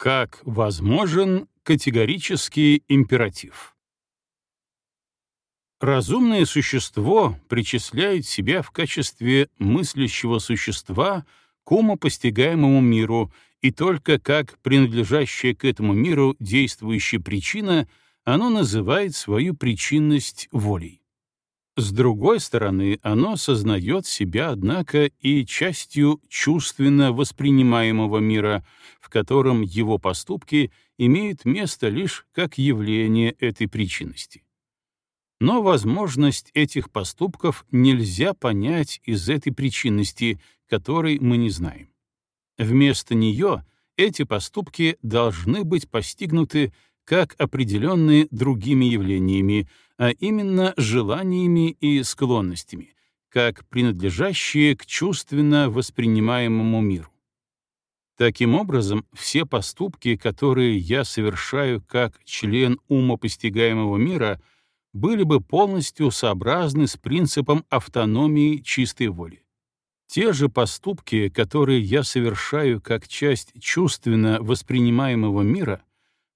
Как возможен категорический императив? Разумное существо причисляет себя в качестве мыслящего существа к умопостигаемому миру, и только как принадлежащая к этому миру действующая причина оно называет свою причинность волей. С другой стороны, оно сознает себя, однако, и частью чувственно воспринимаемого мира, в котором его поступки имеют место лишь как явление этой причинности. Но возможность этих поступков нельзя понять из этой причинности, которой мы не знаем. Вместо нее эти поступки должны быть постигнуты как определенные другими явлениями, а именно желаниями и склонностями, как принадлежащие к чувственно воспринимаемому миру. Таким образом, все поступки, которые я совершаю как член умопостигаемого мира, были бы полностью сообразны с принципом автономии чистой воли. Те же поступки, которые я совершаю как часть чувственно воспринимаемого мира,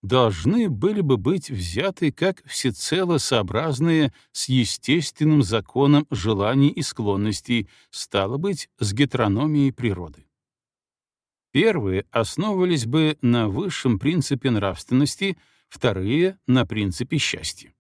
должны были бы быть взяты как всецело сообразные с естественным законом желаний и склонностей, стало быть, с гетерономией природы. Первые основывались бы на высшем принципе нравственности, вторые — на принципе счастья.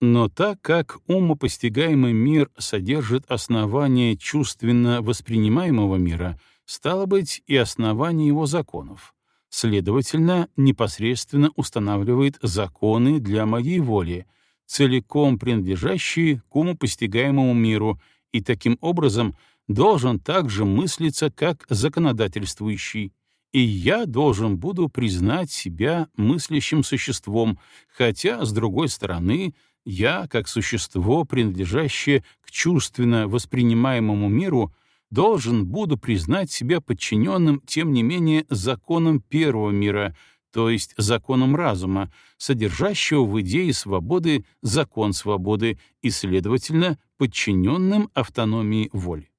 Но так как умопостигаемый мир содержит основание чувственно воспринимаемого мира, стало быть, и основание его законов, следовательно, непосредственно устанавливает законы для моей воли, целиком принадлежащие к умопостигаемому миру, и таким образом должен также мыслиться как законодательствующий, и я должен буду признать себя мыслящим существом, хотя, с другой стороны, я, как существо, принадлежащее к чувственно воспринимаемому миру, должен буду признать себя подчиненным, тем не менее, законам первого мира, то есть законам разума, содержащего в идее свободы закон свободы и, следовательно, подчиненным автономии воли.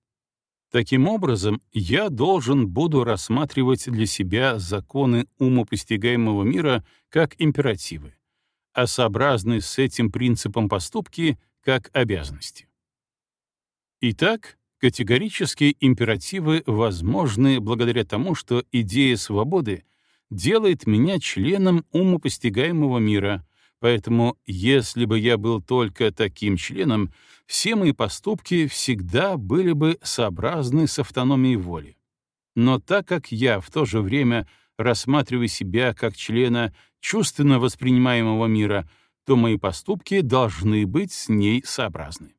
Таким образом, я должен буду рассматривать для себя законы умопостигаемого мира как императивы, а сообразные с этим принципом поступки как обязанности. Итак, Категорические императивы возможны благодаря тому, что идея свободы делает меня членом умопостигаемого мира, поэтому если бы я был только таким членом, все мои поступки всегда были бы сообразны с автономией воли. Но так как я в то же время рассматриваю себя как члена чувственно воспринимаемого мира, то мои поступки должны быть с ней сообразны.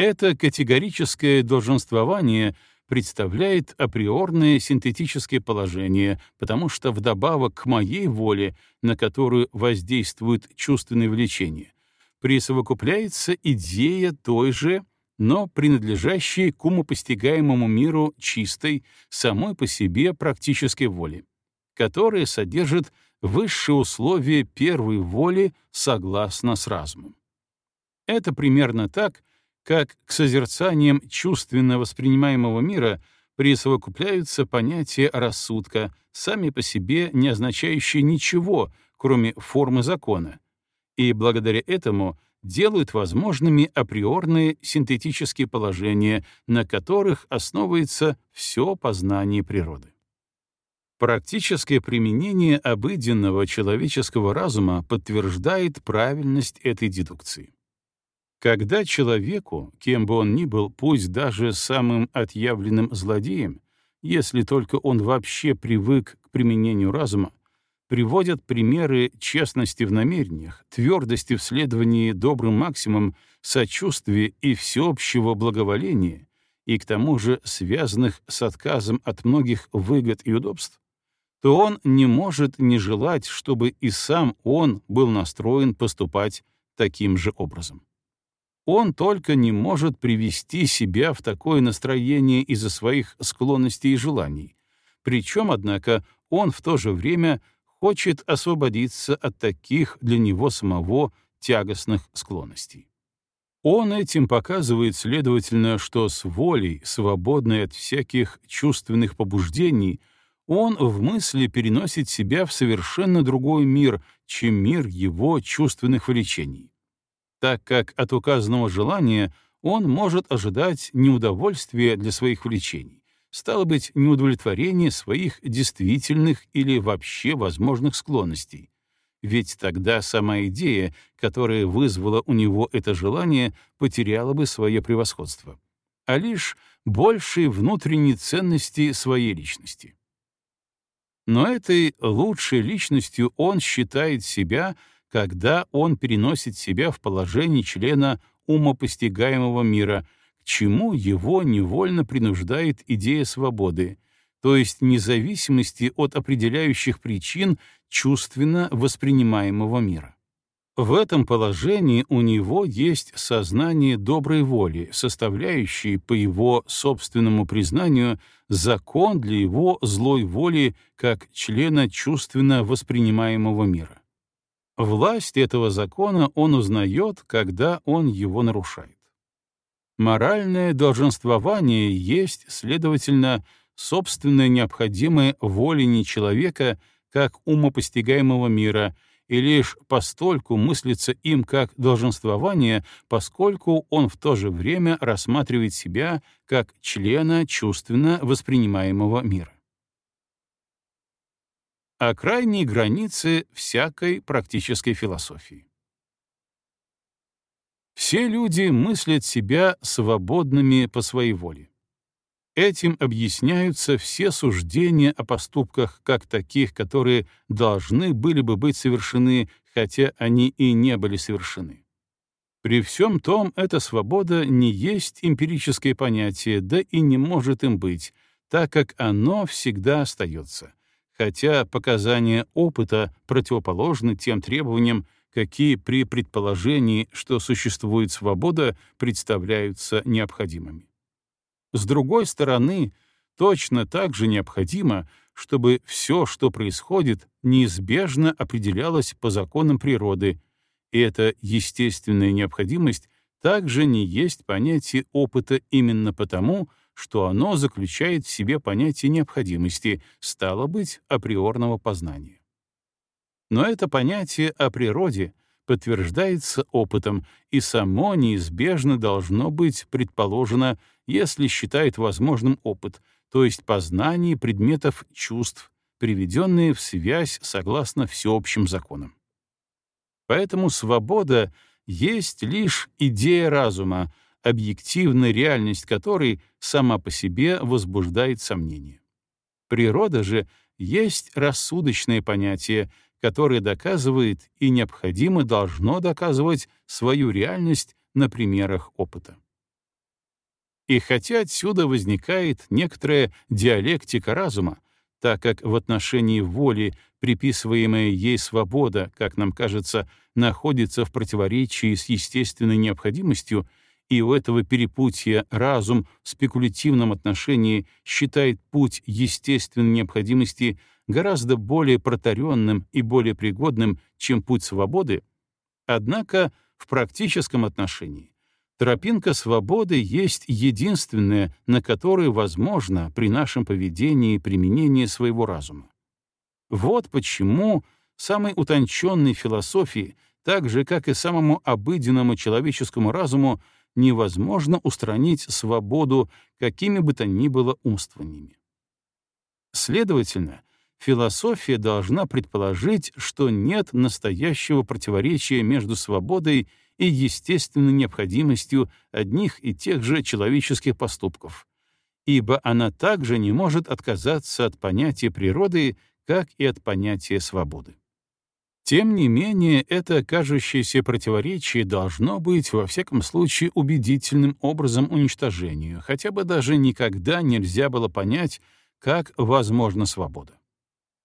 Это категорическое долженствование представляет априорное синтетическое положение, потому что вдобавок к моей воле, на которую воздействует чувственное влечение, присовокупляется идея той же, но принадлежащей к умопостигаемому миру чистой, самой по себе практической воли, которая содержит высшие условия первой воли согласно с разумом. Это примерно так, как к созерцаниям чувственно воспринимаемого мира присовокупляются понятия рассудка, сами по себе не означающие ничего, кроме формы закона, и благодаря этому делают возможными априорные синтетические положения, на которых основывается все познание природы. Практическое применение обыденного человеческого разума подтверждает правильность этой дедукции. Когда человеку, кем бы он ни был, пусть даже самым отъявленным злодеем, если только он вообще привык к применению разума, приводят примеры честности в намерениях, твердости в следовании добрым максимум, сочувствия и всеобщего благоволения, и к тому же связанных с отказом от многих выгод и удобств, то он не может не желать, чтобы и сам он был настроен поступать таким же образом. Он только не может привести себя в такое настроение из-за своих склонностей и желаний. Причем, однако, он в то же время хочет освободиться от таких для него самого тягостных склонностей. Он этим показывает, следовательно, что с волей, свободной от всяких чувственных побуждений, он в мысли переносит себя в совершенно другой мир, чем мир его чувственных влечений. Так как от указанного желания он может ожидать неудовольствия для своих влечений, стало быть, неудовлетворение своих действительных или вообще возможных склонностей. Ведь тогда сама идея, которая вызвала у него это желание, потеряла бы свое превосходство, а лишь большей внутренней ценности своей личности. Но этой лучшей личностью он считает себя, когда он переносит себя в положение члена умопостигаемого мира, к чему его невольно принуждает идея свободы, то есть независимости от определяющих причин чувственно воспринимаемого мира. В этом положении у него есть сознание доброй воли, составляющее, по его собственному признанию, закон для его злой воли как члена чувственно воспринимаемого мира. Власть этого закона он узнает, когда он его нарушает. Моральное долженствование есть, следовательно, собственное необходимое воление человека как умопостигаемого мира — и лишь постольку мыслится им как долженствование, поскольку он в то же время рассматривает себя как члена чувственно воспринимаемого мира. О крайней границе всякой практической философии. Все люди мыслят себя свободными по своей воле. Этим объясняются все суждения о поступках как таких, которые должны были бы быть совершены, хотя они и не были совершены. При всем том, эта свобода не есть эмпирическое понятие, да и не может им быть, так как оно всегда остается, хотя показания опыта противоположны тем требованиям, какие при предположении, что существует свобода, представляются необходимыми. С другой стороны, точно так же необходимо, чтобы все, что происходит, неизбежно определялось по законам природы, и эта естественная необходимость также не есть понятие опыта именно потому, что оно заключает в себе понятие необходимости, стало быть, априорного познания. Но это понятие о природе подтверждается опытом, и само неизбежно должно быть предположено, если считает возможным опыт, то есть познание предметов чувств, приведенные в связь согласно всеобщим законам. Поэтому свобода есть лишь идея разума, объективная реальность которой сама по себе возбуждает сомнения. Природа же есть рассудочное понятие, которое доказывает и необходимо должно доказывать свою реальность на примерах опыта. И хотя отсюда возникает некоторая диалектика разума, так как в отношении воли приписываемая ей свобода, как нам кажется, находится в противоречии с естественной необходимостью, и у этого перепутья разум в спекулятивном отношении считает путь естественной необходимости гораздо более протаренным и более пригодным, чем путь свободы, однако в практическом отношении тропинка свободы есть единственная, на которой возможно при нашем поведении применение своего разума. Вот почему самой утонченной философии, так же, как и самому обыденному человеческому разуму, невозможно устранить свободу какими бы то ни было умствованиями. Следовательно, философия должна предположить, что нет настоящего противоречия между свободой и естественной необходимостью одних и тех же человеческих поступков, ибо она также не может отказаться от понятия природы, как и от понятия свободы. Тем не менее, это кажущееся противоречие должно быть, во всяком случае, убедительным образом уничтожению, хотя бы даже никогда нельзя было понять, как возможна свобода.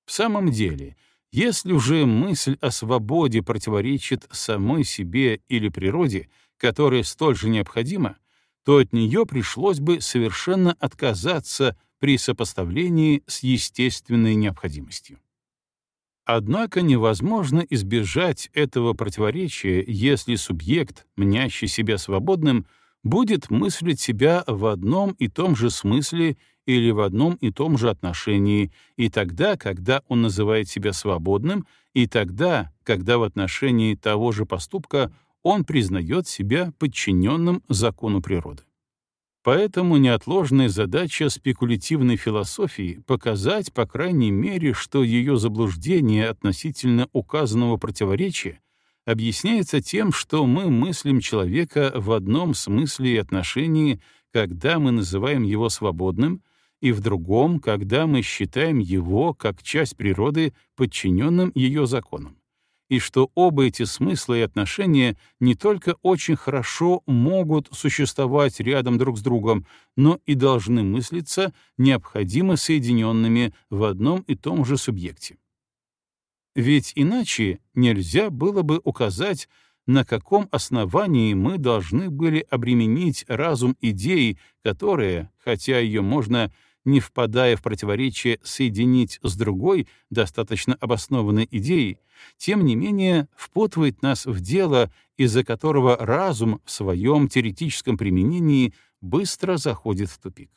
В самом деле, если уже мысль о свободе противоречит самой себе или природе, которая столь же необходима, то от нее пришлось бы совершенно отказаться при сопоставлении с естественной необходимостью. Однако невозможно избежать этого противоречия, если субъект, мнящий себя свободным, будет мыслить себя в одном и том же смысле или в одном и том же отношении, и тогда, когда он называет себя свободным, и тогда, когда в отношении того же поступка он признает себя подчиненным закону природы. Поэтому неотложная задача спекулятивной философии — показать, по крайней мере, что ее заблуждение относительно указанного противоречия объясняется тем, что мы мыслим человека в одном смысле и отношении, когда мы называем его свободным, и в другом, когда мы считаем его как часть природы подчиненным ее законам и что оба эти смысла и отношения не только очень хорошо могут существовать рядом друг с другом, но и должны мыслиться необходимо соединенными в одном и том же субъекте. Ведь иначе нельзя было бы указать, на каком основании мы должны были обременить разум идеи, которая, хотя ее можно не впадая в противоречие, соединить с другой, достаточно обоснованной идеей, тем не менее впутывает нас в дело, из-за которого разум в своем теоретическом применении быстро заходит в тупик.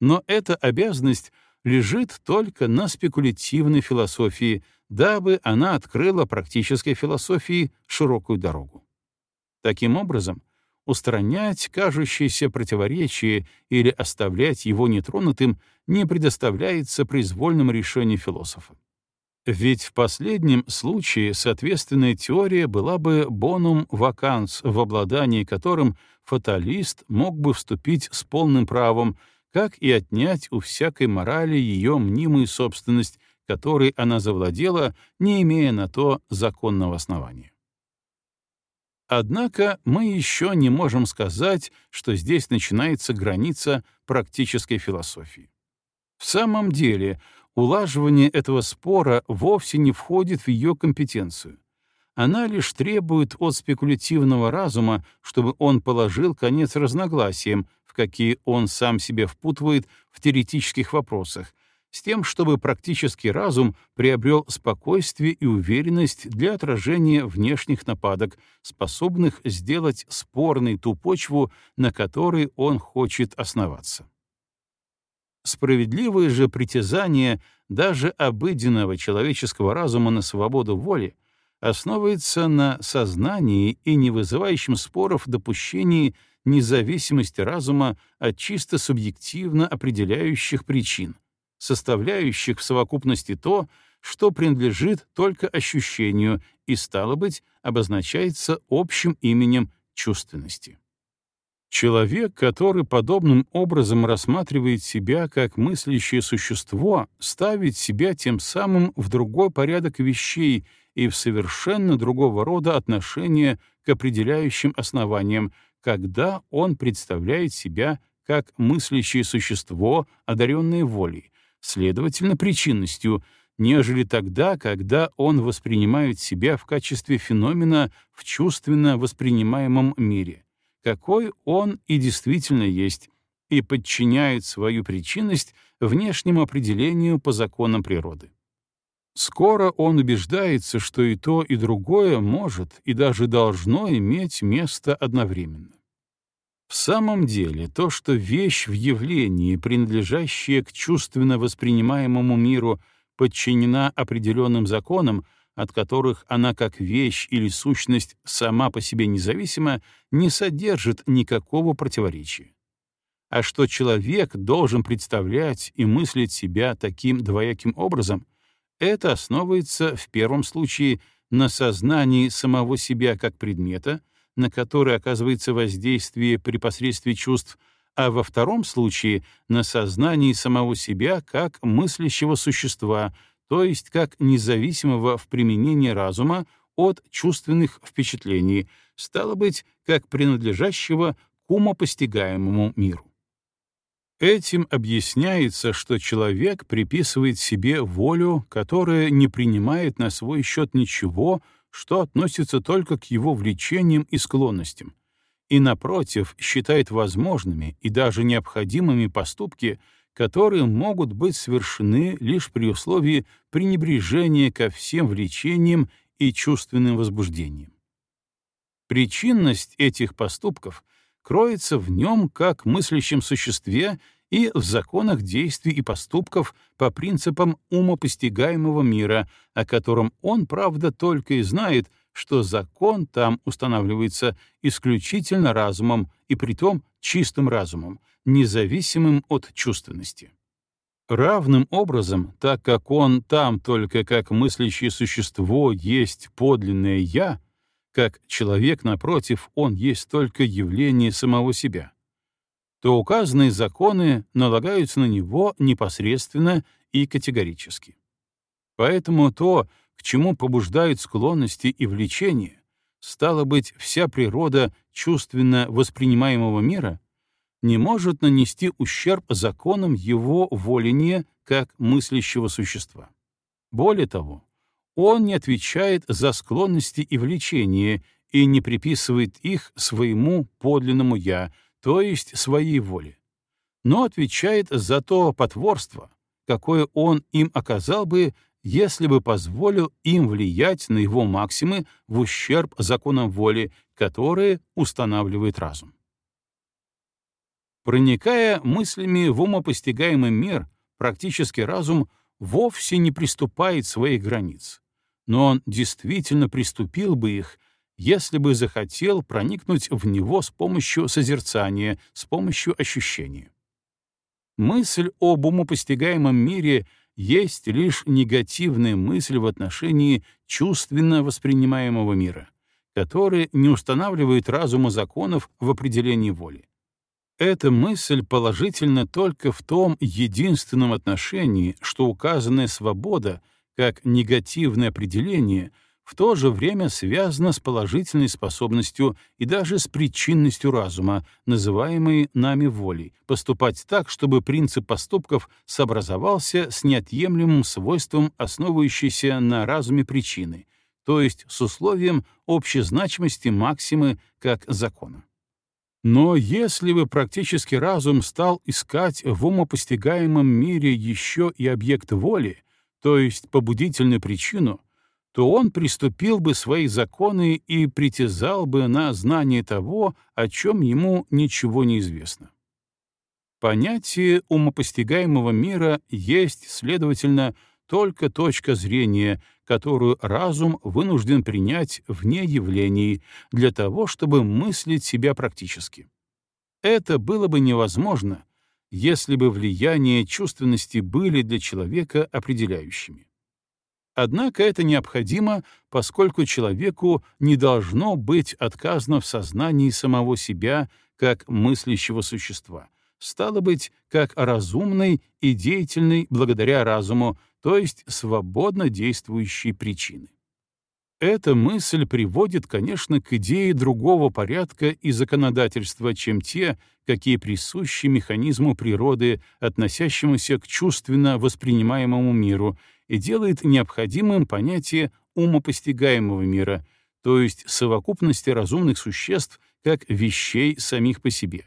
Но эта обязанность лежит только на спекулятивной философии, дабы она открыла практической философии широкую дорогу. Таким образом, устранять кажущееся противоречие или оставлять его нетронутым не предоставляется произвольным решением философа. Ведь в последнем случае соответственная теория была бы бонум ваканс, в обладании которым фаталист мог бы вступить с полным правом, как и отнять у всякой морали ее мнимую собственность, которой она завладела, не имея на то законного основания. Однако мы еще не можем сказать, что здесь начинается граница практической философии. В самом деле, улаживание этого спора вовсе не входит в ее компетенцию. Она лишь требует от спекулятивного разума, чтобы он положил конец разногласиям, в какие он сам себя впутывает в теоретических вопросах, с тем, чтобы практический разум приобрел спокойствие и уверенность для отражения внешних нападок, способных сделать спорной ту почву, на которой он хочет основаться. Справедливое же притязание даже обыденного человеческого разума на свободу воли основывается на сознании и не вызывающем споров допущении независимости разума от чисто субъективно определяющих причин, составляющих в совокупности то, что принадлежит только ощущению и, стало быть, обозначается общим именем чувственности. Человек, который подобным образом рассматривает себя как мыслящее существо, ставит себя тем самым в другой порядок вещей и в совершенно другого рода отношения к определяющим основаниям, когда он представляет себя как мыслящее существо, одаренное волей, следовательно, причинностью, нежели тогда, когда он воспринимает себя в качестве феномена в чувственно воспринимаемом мире, какой он и действительно есть, и подчиняет свою причинность внешнему определению по законам природы. Скоро он убеждается, что и то, и другое может и даже должно иметь место одновременно. В самом деле, то, что вещь в явлении, принадлежащая к чувственно воспринимаемому миру, подчинена определенным законам, от которых она как вещь или сущность сама по себе независима, не содержит никакого противоречия. А что человек должен представлять и мыслить себя таким двояким образом, это основывается в первом случае на сознании самого себя как предмета — на который оказывается воздействие при посредстве чувств, а во втором случае — на сознании самого себя как мыслящего существа, то есть как независимого в применении разума от чувственных впечатлений, стало быть, как принадлежащего к умопостигаемому миру. Этим объясняется, что человек приписывает себе волю, которая не принимает на свой счет ничего, что относится только к его влечениям и склонностям, и, напротив, считает возможными и даже необходимыми поступки, которые могут быть совершены лишь при условии пренебрежения ко всем влечениям и чувственным возбуждениям. Причинность этих поступков кроется в нем как мыслящем существе и в законах действий и поступков по принципам умопостигаемого мира, о котором он, правда, только и знает, что закон там устанавливается исключительно разумом, и притом чистым разумом, независимым от чувственности. Равным образом, так как он там только как мыслящее существо есть подлинное «я», как человек, напротив, он есть только явление самого себя, то указанные законы налагаются на него непосредственно и категорически. Поэтому то, к чему побуждают склонности и влечения, стало быть, вся природа чувственно воспринимаемого мира, не может нанести ущерб законам его воления как мыслящего существа. Более того, он не отвечает за склонности и влечения и не приписывает их своему подлинному «я», то есть своей воле, но отвечает за то потворство, какое он им оказал бы, если бы позволил им влиять на его максимы в ущерб законам воли, которые устанавливает разум. Проникая мыслями в умопостигаемый мир, практически разум вовсе не приступает своих границ, но он действительно приступил бы их, если бы захотел проникнуть в него с помощью созерцания, с помощью ощущения. Мысль об умопостигаемом мире есть лишь негативная мысль в отношении чувственно воспринимаемого мира, который не устанавливает разума законов в определении воли. Эта мысль положительна только в том единственном отношении, что указанная свобода, как негативное определение, в то же время связана с положительной способностью и даже с причинностью разума, называемой нами волей, поступать так, чтобы принцип поступков сообразовался с неотъемлемым свойством, основывающейся на разуме причины, то есть с условием общей значимости максимы как закона. Но если бы практически разум стал искать в умопостигаемом мире еще и объект воли, то есть побудительную причину, то он приступил бы свои законы и притязал бы на знание того, о чем ему ничего не известно. Понятие умопостигаемого мира есть, следовательно, только точка зрения, которую разум вынужден принять вне явлений для того, чтобы мыслить себя практически. Это было бы невозможно, если бы влияния чувственности были для человека определяющими. Однако это необходимо, поскольку человеку не должно быть отказано в сознании самого себя как мыслящего существа, стало быть, как разумной и деятельной благодаря разуму, то есть свободно действующей причины. Эта мысль приводит, конечно, к идее другого порядка и законодательства, чем те, какие присущи механизму природы, относящемуся к чувственно воспринимаемому миру, и делает необходимым понятие умопостигаемого мира, то есть совокупности разумных существ как вещей самих по себе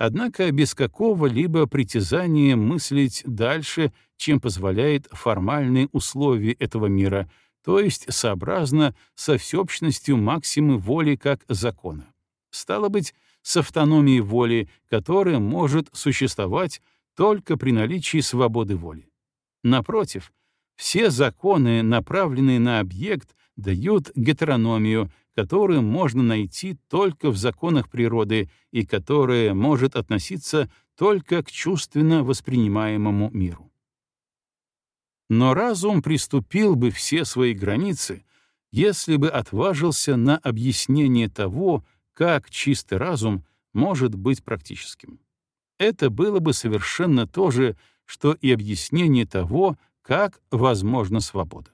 однако без какого-либо притязания мыслить дальше, чем позволяет формальные условия этого мира, то есть сообразно со всеобщностью максимы воли как закона. Стало быть, с автономией воли, которая может существовать только при наличии свободы воли. Напротив, все законы, направленные на объект, дают гетерономию, которую можно найти только в законах природы и которая может относиться только к чувственно воспринимаемому миру. Но разум приступил бы все свои границы, если бы отважился на объяснение того, как чистый разум может быть практическим. Это было бы совершенно то же, что и объяснение того, как возможна свобода.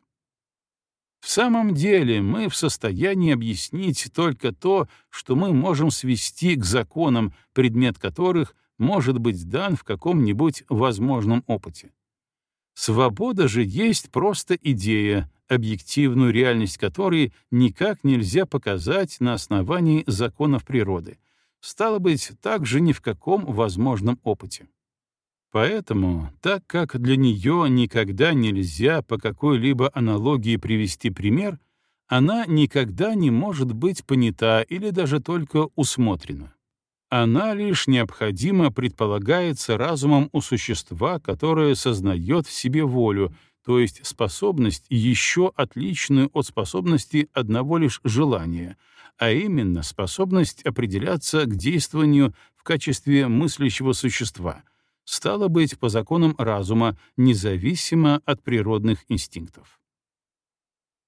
В самом деле мы в состоянии объяснить только то, что мы можем свести к законам, предмет которых может быть дан в каком-нибудь возможном опыте. Свобода же есть просто идея, объективную реальность которой никак нельзя показать на основании законов природы, стало быть, также ни в каком возможном опыте. Поэтому, так как для нее никогда нельзя по какой-либо аналогии привести пример, она никогда не может быть понята или даже только усмотрена. Она лишь необходимо предполагается разумом у существа, которое сознает в себе волю, то есть способность еще отличную от способности одного лишь желания, а именно способность определяться к действованию в качестве мыслящего существа, стало быть по законам разума, независимо от природных инстинктов.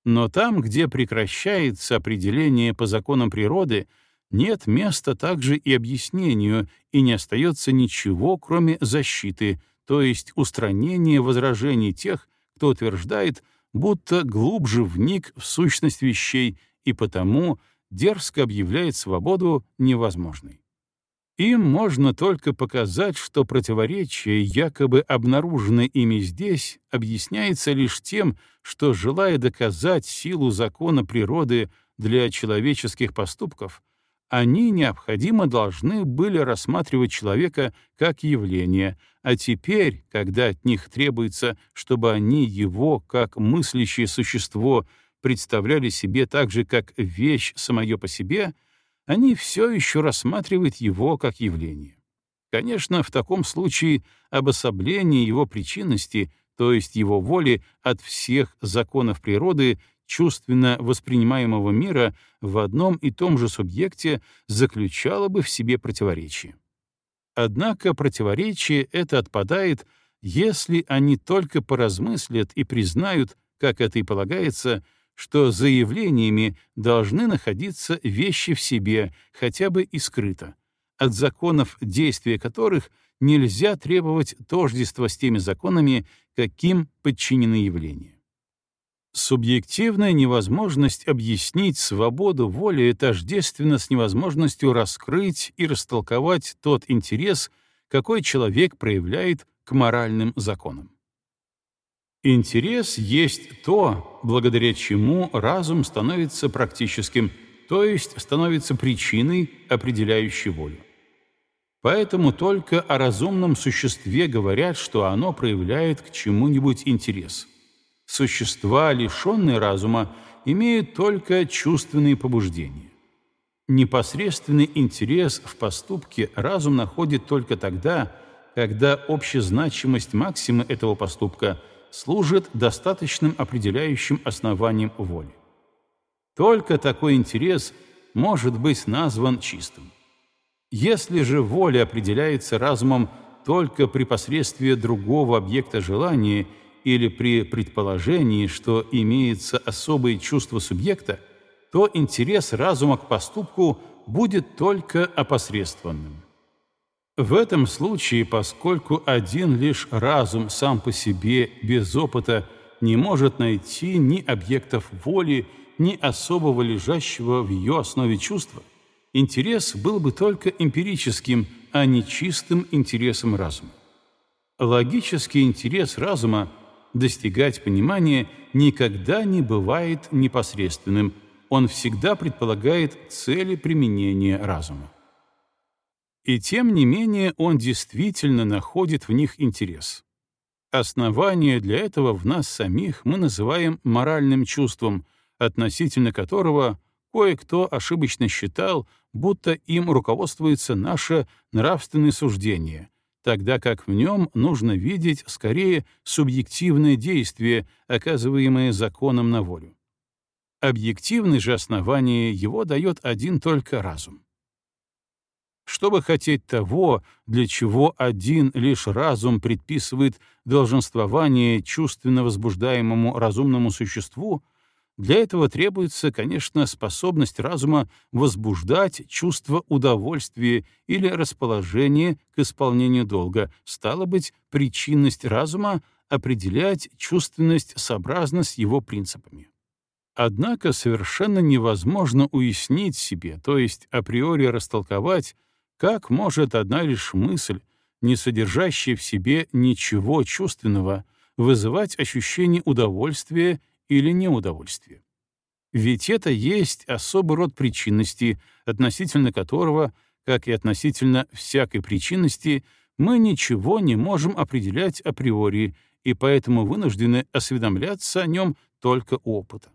Но там, где прекращается определение по законам природы, нет места также и объяснению, и не остается ничего, кроме защиты, то есть устранения возражений тех, кто утверждает, будто глубже вник в сущность вещей и потому дерзко объявляет свободу невозможной. Им можно только показать, что противоречие, якобы обнаруженное ими здесь, объясняется лишь тем, что, желая доказать силу закона природы для человеческих поступков, они необходимо должны были рассматривать человека как явление, а теперь, когда от них требуется, чтобы они его, как мыслящее существо, представляли себе так же, как вещь самое по себе, они все еще рассматривают его как явление. Конечно, в таком случае обособление его причинности, то есть его воли от всех законов природы, чувственно воспринимаемого мира в одном и том же субъекте заключало бы в себе противоречие. Однако противоречие это отпадает, если они только поразмыслят и признают, как это и полагается, что заявлениями должны находиться вещи в себе, хотя бы и скрыто, от законов действия которых нельзя требовать тождества с теми законами, каким подчинены явления. Субъективная невозможность объяснить свободу воли тождественна с невозможностью раскрыть и растолковать тот интерес, какой человек проявляет к моральным законам. Интерес есть то, благодаря чему разум становится практическим, то есть становится причиной, определяющей волю. Поэтому только о разумном существе говорят, что оно проявляет к чему-нибудь интерес — Существа, лишенные разума, имеют только чувственные побуждения. Непосредственный интерес в поступке разум находит только тогда, когда общезначимость максимы этого поступка служит достаточным определяющим основанием воли. Только такой интерес может быть назван чистым. Если же воля определяется разумом только при посредстве другого объекта желания или при предположении, что имеется особое чувство субъекта, то интерес разума к поступку будет только опосредствованным. В этом случае, поскольку один лишь разум сам по себе без опыта не может найти ни объектов воли, ни особого лежащего в ее основе чувства, интерес был бы только эмпирическим, а не чистым интересом разума. Логический интерес разума достигать понимания никогда не бывает непосредственным, он всегда предполагает цели применения разума. И тем не менее он действительно находит в них интерес. Основание для этого в нас самих мы называем моральным чувством, относительно которого кое-кто ошибочно считал, будто им руководствуется наше нравственное суждение — тогда как в нем нужно видеть скорее субъективное действие, оказываемое законом на волю. Объективное же основание его дает один только разум. Чтобы хотеть того, для чего один лишь разум предписывает долженствование чувственно возбуждаемому разумному существу — для этого требуется, конечно, способность разума возбуждать чувство удовольствия или расположение к исполнению долга, стало быть, причинность разума определять чувственность сообразно с его принципами. Однако совершенно невозможно уяснить себе, то есть априори растолковать, как может одна лишь мысль, не содержащая в себе ничего чувственного, вызывать ощущение удовольствия или неудовольствие. Ведь это есть особый род причинности, относительно которого, как и относительно всякой причинности, мы ничего не можем определять априори и поэтому вынуждены осведомляться о нем только опыта.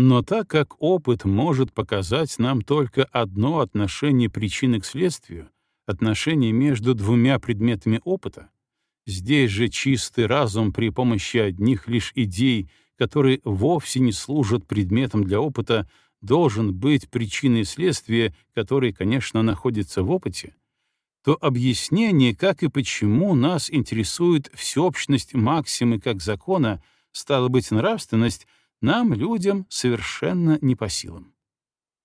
Но так как опыт может показать нам только одно отношение причины к следствию, отношение между двумя предметами опыта, здесь же чистый разум при помощи одних лишь идей, которые вовсе не служат предметом для опыта, должен быть причиной следствия, которые, конечно, находятся в опыте, то объяснение, как и почему нас интересует всеобщность максимы как закона, стало быть, нравственность, нам, людям, совершенно не по силам.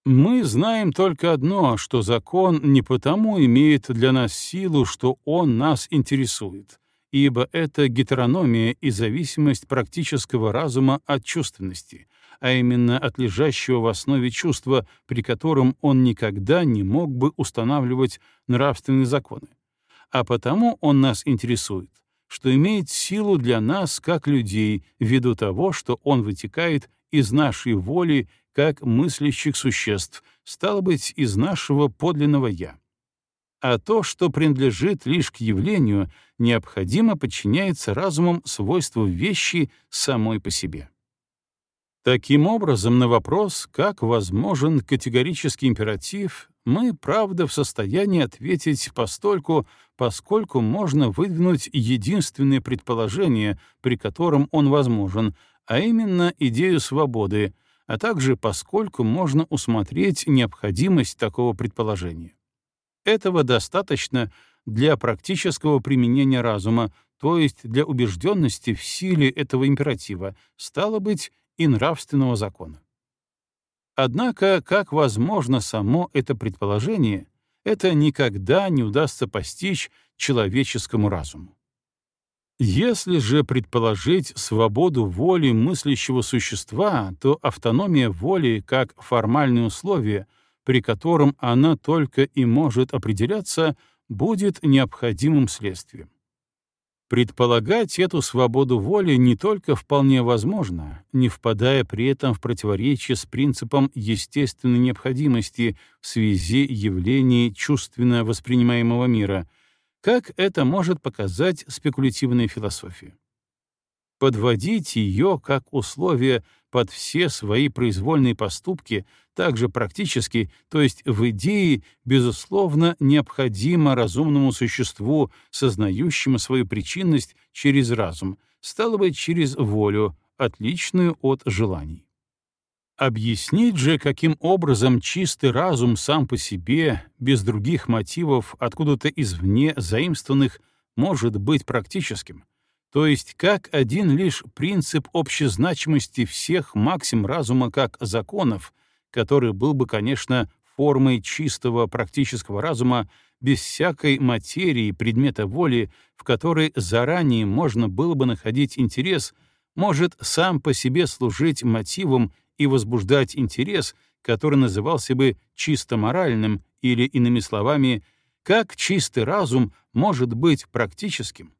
Мы знаем только одно, что закон не потому имеет для нас силу, что он нас интересует, ибо это гетерономия и зависимость практического разума от чувственности, а именно от лежащего в основе чувства, при котором он никогда не мог бы устанавливать нравственные законы. А потому он нас интересует, что имеет силу для нас как людей ввиду того, что он вытекает из нашей воли как мыслящих существ, стало быть, из нашего подлинного «я». А то, что принадлежит лишь к явлению, необходимо подчиняется разумом свойству вещи самой по себе. Таким образом, на вопрос, как возможен категорический императив, мы, правда, в состоянии ответить постольку, поскольку можно выдвинуть единственное предположение, при котором он возможен, а именно идею свободы, а также поскольку можно усмотреть необходимость такого предположения. Этого достаточно для практического применения разума, то есть для убежденности в силе этого императива, стало быть, и нравственного закона. Однако, как возможно само это предположение, это никогда не удастся постичь человеческому разуму. Если же предположить свободу воли мыслящего существа, то автономия воли как формальное условие, при котором она только и может определяться, будет необходимым следствием. Предполагать эту свободу воли не только вполне возможно, не впадая при этом в противоречие с принципом естественной необходимости в связи явлений чувственно воспринимаемого мира, как это может показать спекулятивная философия подводить ее как условие под все свои произвольные поступки, также практически, то есть в идее, безусловно, необходимо разумному существу, сознающему свою причинность через разум, стало быть, через волю, отличную от желаний. Объяснить же, каким образом чистый разум сам по себе, без других мотивов, откуда-то извне заимствованных, может быть практическим, то есть как один лишь принцип общезначимости всех максим разума как законов, который был бы, конечно, формой чистого практического разума без всякой материи предмета воли, в которой заранее можно было бы находить интерес, может сам по себе служить мотивом и возбуждать интерес, который назывался бы чисто моральным или, иными словами, как чистый разум может быть практическим,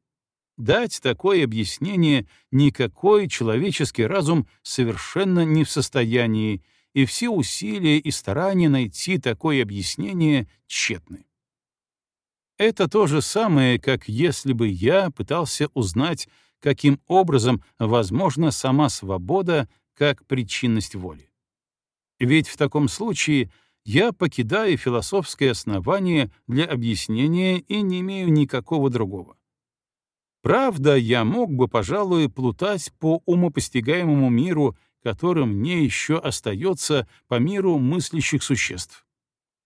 Дать такое объяснение никакой человеческий разум совершенно не в состоянии, и все усилия и старания найти такое объяснение тщетны. Это то же самое, как если бы я пытался узнать, каким образом возможна сама свобода как причинность воли. Ведь в таком случае я покидаю философское основание для объяснения и не имею никакого другого. Правда, я мог бы, пожалуй, плутать по умопостигаемому миру, которым мне еще остается по миру мыслящих существ.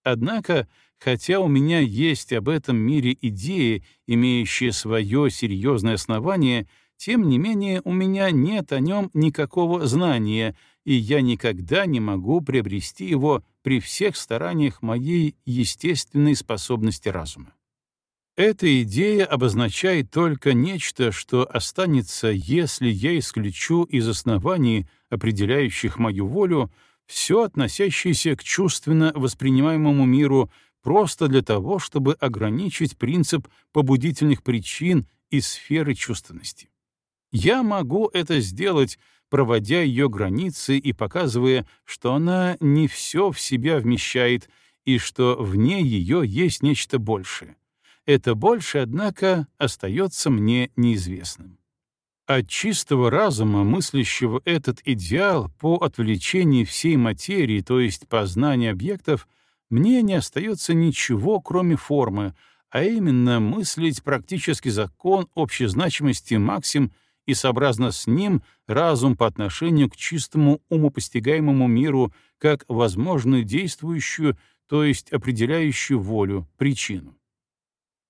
Однако, хотя у меня есть об этом мире идеи, имеющие свое серьезное основание, тем не менее у меня нет о нем никакого знания, и я никогда не могу приобрести его при всех стараниях моей естественной способности разума. Эта идея обозначает только нечто, что останется, если я исключу из оснований, определяющих мою волю, все относящееся к чувственно воспринимаемому миру просто для того, чтобы ограничить принцип побудительных причин и сферы чувственности. Я могу это сделать, проводя ее границы и показывая, что она не все в себя вмещает и что вне ее есть нечто большее. Это больше, однако, остается мне неизвестным. От чистого разума, мыслящего этот идеал по отвлечении всей материи, то есть познания объектов, мне не остается ничего, кроме формы, а именно мыслить практически закон общей значимости максим и сообразно с ним разум по отношению к чистому умопостигаемому миру как возможную действующую, то есть определяющую волю, причину.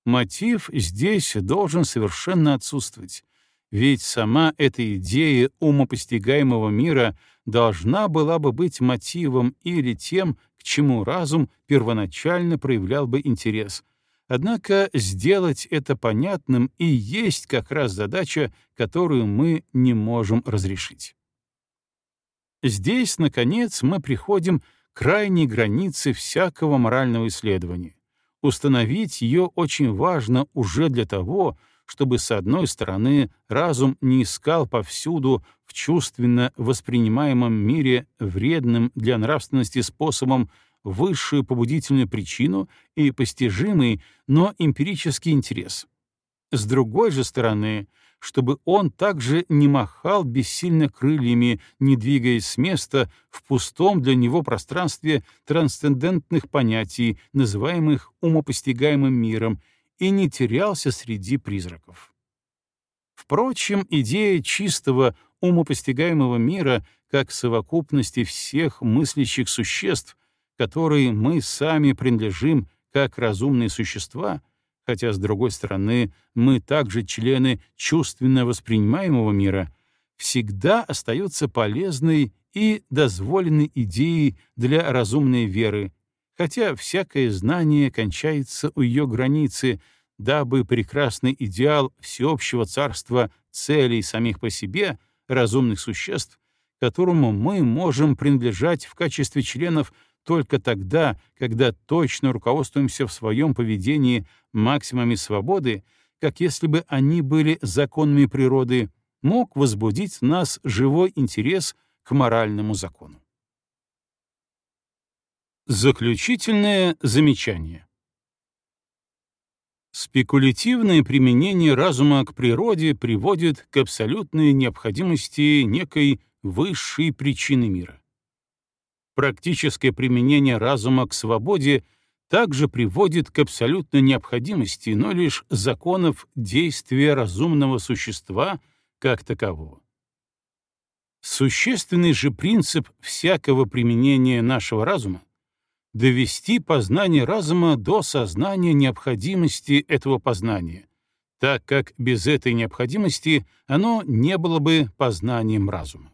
Мотив здесь должен совершенно отсутствовать, ведь сама эта идея умопостигаемого мира должна была бы быть мотивом или тем, к чему разум первоначально проявлял бы интерес. Однако сделать это понятным и есть как раз задача, которую мы не можем разрешить. Здесь, наконец, мы приходим к крайней границе всякого морального исследования. Установить ее очень важно уже для того, чтобы, с одной стороны, разум не искал повсюду в чувственно воспринимаемом мире вредным для нравственности способом высшую побудительную причину и постижимый, но эмпирический интерес. С другой же стороны, чтобы он также не махал бессильно крыльями, не двигаясь с места в пустом для него пространстве трансцендентных понятий, называемых умопостигаемым миром, и не терялся среди призраков. Впрочем, идея чистого умопостигаемого мира как совокупности всех мыслящих существ, которой мы сами принадлежим как разумные существа, хотя, с другой стороны, мы также члены чувственно воспринимаемого мира, всегда остается полезной и дозволенной идеей для разумной веры, хотя всякое знание кончается у ее границы, дабы прекрасный идеал всеобщего царства целей самих по себе, разумных существ, которому мы можем принадлежать в качестве членов только тогда, когда точно руководствуемся в своем поведении максимумами свободы, как если бы они были законами природы, мог возбудить в нас живой интерес к моральному закону. Заключительное замечание. Спекулятивное применение разума к природе приводит к абсолютной необходимости некой высшей причины мира. Практическое применение разума к свободе также приводит к абсолютной необходимости, но лишь законов действия разумного существа как такового. Существенный же принцип всякого применения нашего разума довести познание разума до сознания необходимости этого познания, так как без этой необходимости оно не было бы познанием разума.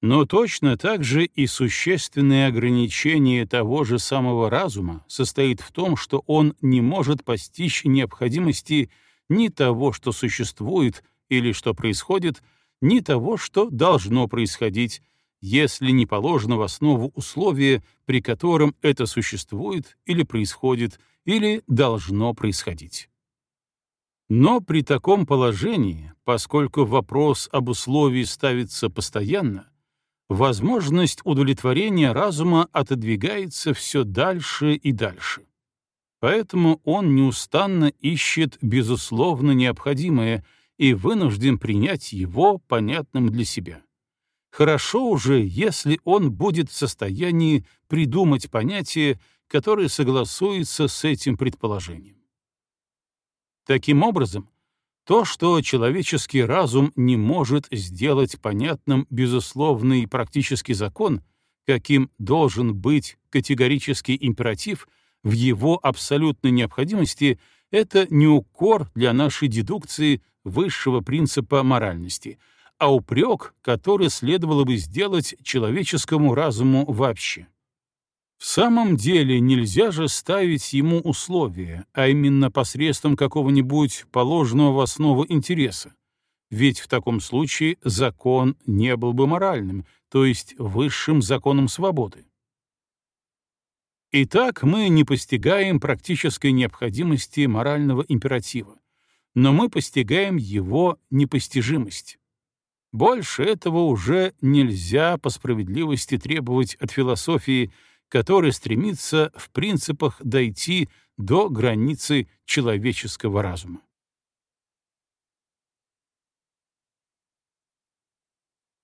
Но точно так же и существенное ограничение того же самого разума состоит в том, что он не может постичь необходимости ни того, что существует или что происходит, ни того, что должно происходить, если не положено в основу условия, при котором это существует или происходит, или должно происходить. Но при таком положении, поскольку вопрос об условии ставится постоянно, возможность удовлетворения разума отодвигается все дальше и дальше. Поэтому он неустанно ищет безусловно необходимое и вынужден принять его понятным для себя. Хорошо уже, если он будет в состоянии придумать понятие, которое согласуется с этим предположением. Таким образом, то, что человеческий разум не может сделать понятным безусловный практический закон, каким должен быть категорический императив, в его абсолютной необходимости — это не укор для нашей дедукции высшего принципа моральности — а упрек, который следовало бы сделать человеческому разуму вообще. В самом деле нельзя же ставить ему условия, а именно посредством какого-нибудь положенного в основу интереса, ведь в таком случае закон не был бы моральным, то есть высшим законом свободы. Итак, мы не постигаем практической необходимости морального императива, но мы постигаем его непостижимость. Больше этого уже нельзя по справедливости требовать от философии, которая стремится в принципах дойти до границы человеческого разума.